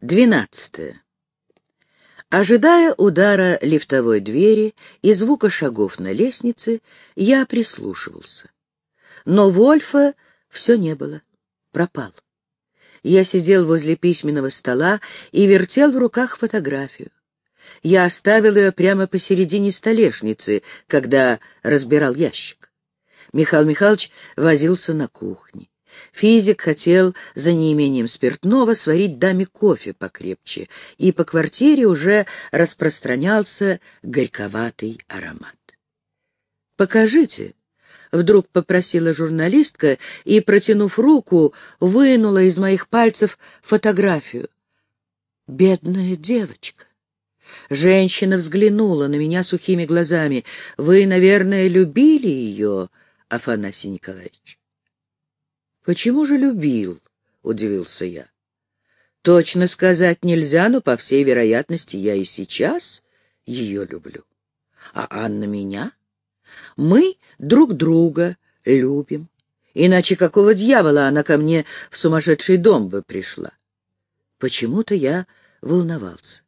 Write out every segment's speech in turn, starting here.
Двенадцатое. Ожидая удара лифтовой двери и звука шагов на лестнице, я прислушивался. Но Вольфа все не было. Пропал. Я сидел возле письменного стола и вертел в руках фотографию. Я оставил ее прямо посередине столешницы, когда разбирал ящик. Михаил Михайлович возился на кухне. Физик хотел за неимением спиртного сварить даме кофе покрепче, и по квартире уже распространялся горьковатый аромат. «Покажите», — вдруг попросила журналистка и, протянув руку, вынула из моих пальцев фотографию. «Бедная девочка». Женщина взглянула на меня сухими глазами. «Вы, наверное, любили ее, Афанасий Николаевич?» «Почему же любил?» — удивился я. «Точно сказать нельзя, но, по всей вероятности, я и сейчас ее люблю. А Анна меня? Мы друг друга любим. Иначе какого дьявола она ко мне в сумасшедший дом бы пришла?» Почему-то я волновался.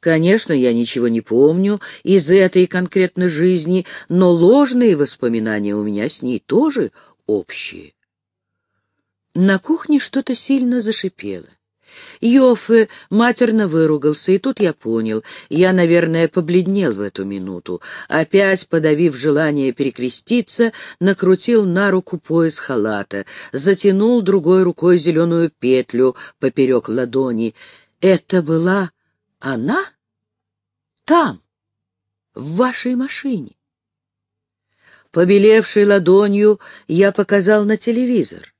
Конечно, я ничего не помню из этой конкретной жизни, но ложные воспоминания у меня с ней тоже общие. На кухне что-то сильно зашипело. Йоффе матерно выругался, и тут я понял, я, наверное, побледнел в эту минуту. Опять, подавив желание перекреститься, накрутил на руку пояс халата, затянул другой рукой зеленую петлю поперек ладони. Это была она? Там, в вашей машине. Побелевшей ладонью я показал на телевизор.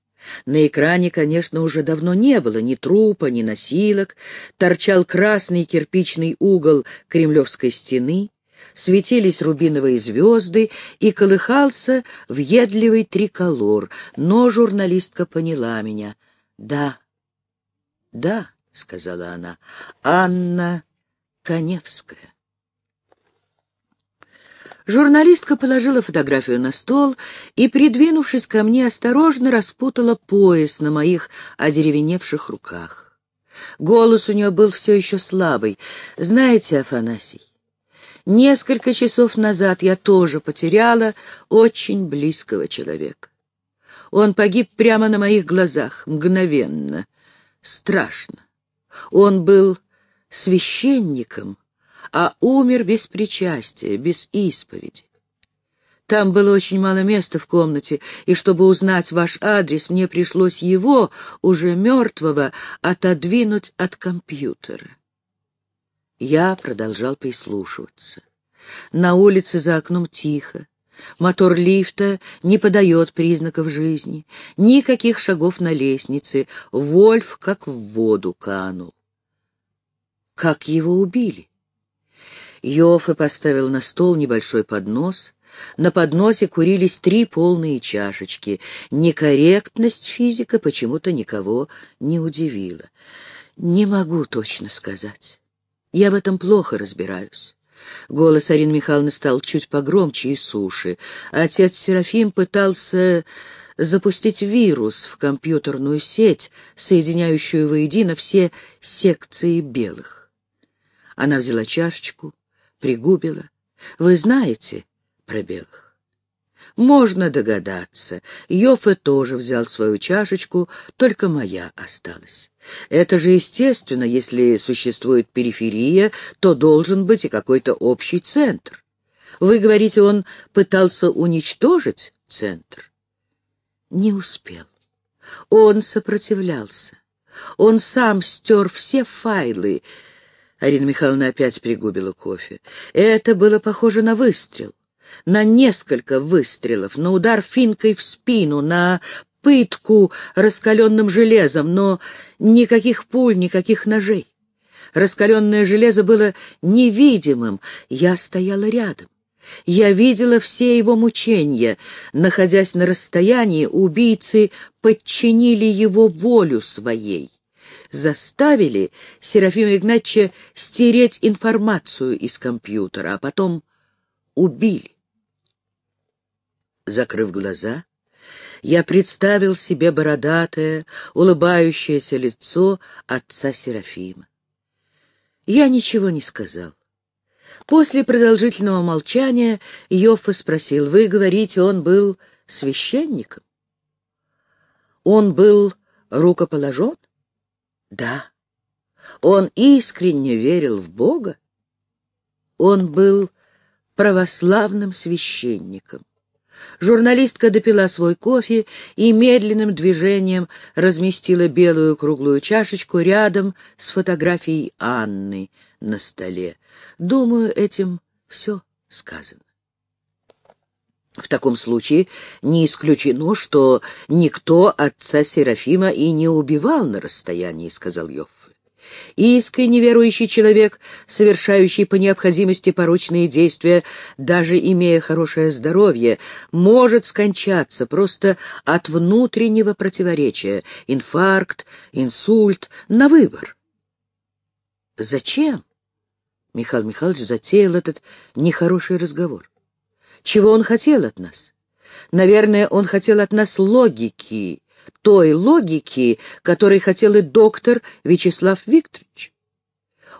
На экране, конечно, уже давно не было ни трупа, ни носилок, торчал красный кирпичный угол кремлевской стены, светились рубиновые звезды и колыхался въедливый триколор, но журналистка поняла меня. «Да, да», — сказала она, — «Анна Коневская». Журналистка положила фотографию на стол и, придвинувшись ко мне, осторожно распутала пояс на моих одеревеневших руках. Голос у нее был все еще слабый. «Знаете, Афанасий, несколько часов назад я тоже потеряла очень близкого человека. Он погиб прямо на моих глазах, мгновенно. Страшно. Он был священником» а умер без причастия, без исповеди. Там было очень мало места в комнате, и чтобы узнать ваш адрес, мне пришлось его, уже мертвого, отодвинуть от компьютера. Я продолжал прислушиваться. На улице за окном тихо. Мотор лифта не подает признаков жизни. Никаких шагов на лестнице. Вольф как в воду канул. Как его убили? Йоффе поставил на стол небольшой поднос. На подносе курились три полные чашечки. Некорректность физика почему-то никого не удивила. Не могу точно сказать. Я в этом плохо разбираюсь. Голос Арины Михайловны стал чуть погромче и суше. Отец Серафим пытался запустить вирус в компьютерную сеть, соединяющую воедино все секции белых. Она взяла чашечку, пригубила. Вы знаете про белых? Можно догадаться. Йофе тоже взял свою чашечку, только моя осталась. Это же естественно, если существует периферия, то должен быть и какой-то общий центр. Вы говорите, он пытался уничтожить центр? Не успел. Он сопротивлялся. Он сам стер все файлы, Арина Михайловна опять пригубила кофе. Это было похоже на выстрел. На несколько выстрелов, на удар финкой в спину, на пытку раскаленным железом, но никаких пуль, никаких ножей. Раскаленное железо было невидимым. Я стояла рядом. Я видела все его мучения. Находясь на расстоянии, убийцы подчинили его волю своей заставили Серафима Игнатьевича стереть информацию из компьютера, а потом убили. Закрыв глаза, я представил себе бородатое, улыбающееся лицо отца Серафима. Я ничего не сказал. После продолжительного молчания Йоффа спросил, «Вы говорите, он был священником?» «Он был рукоположен?» «Да». «Он искренне верил в Бога?» «Он был православным священником». Журналистка допила свой кофе и медленным движением разместила белую круглую чашечку рядом с фотографией Анны на столе. Думаю, этим все сказано. В таком случае не исключено, что никто отца Серафима и не убивал на расстоянии, — сказал Йов. Искренне верующий человек, совершающий по необходимости порочные действия, даже имея хорошее здоровье, может скончаться просто от внутреннего противоречия, инфаркт, инсульт, на выбор. Зачем? Михаил Михайлович затеял этот нехороший разговор. Чего он хотел от нас? Наверное, он хотел от нас логики, той логики, которой хотел и доктор Вячеслав Викторович.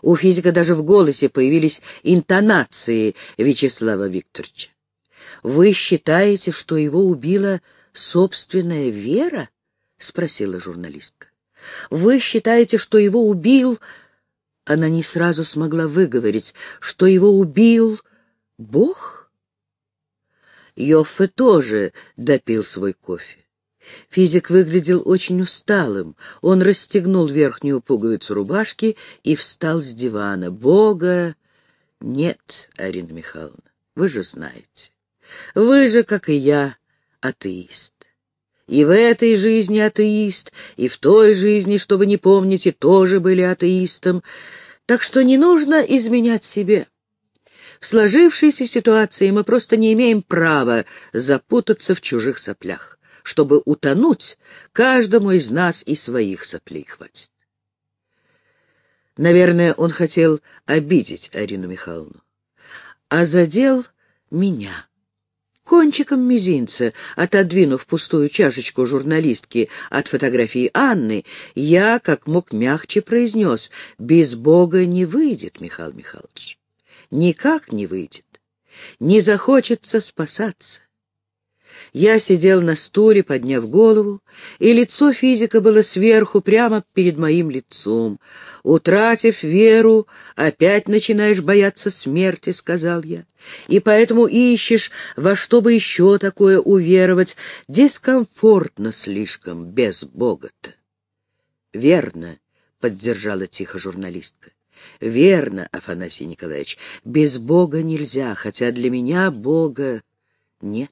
У физика даже в голосе появились интонации Вячеслава Викторовича. «Вы считаете, что его убила собственная вера?» — спросила журналистка. «Вы считаете, что его убил...» Она не сразу смогла выговорить, что его убил Бог? Йоффе тоже допил свой кофе. Физик выглядел очень усталым. Он расстегнул верхнюю пуговицу рубашки и встал с дивана. «Бога нет, Арина Михайловна, вы же знаете. Вы же, как и я, атеист. И в этой жизни атеист, и в той жизни, что вы не помните, тоже были атеистом. Так что не нужно изменять себе». В сложившейся ситуации мы просто не имеем права запутаться в чужих соплях чтобы утонуть, каждому из нас и своих соплей хватит. Наверное, он хотел обидеть Арину Михайловну, а задел меня. Кончиком мизинца, отодвинув пустую чашечку журналистки от фотографии Анны, я, как мог мягче, произнес, «Без Бога не выйдет, Михаил Михайлович. Никак не выйдет. Не захочется спасаться. Я сидел на стуле, подняв голову, и лицо физика было сверху, прямо перед моим лицом. «Утратив веру, опять начинаешь бояться смерти», — сказал я, «и поэтому ищешь, во что бы еще такое уверовать. Дискомфортно слишком без Бога-то». «Верно», — поддержала тихо журналистка. «Верно, Афанасий Николаевич, без Бога нельзя, хотя для меня Бога нет».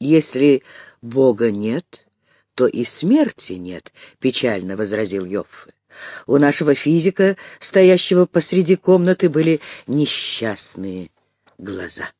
«Если Бога нет, то и смерти нет», — печально возразил Йоффе. «У нашего физика, стоящего посреди комнаты, были несчастные глаза».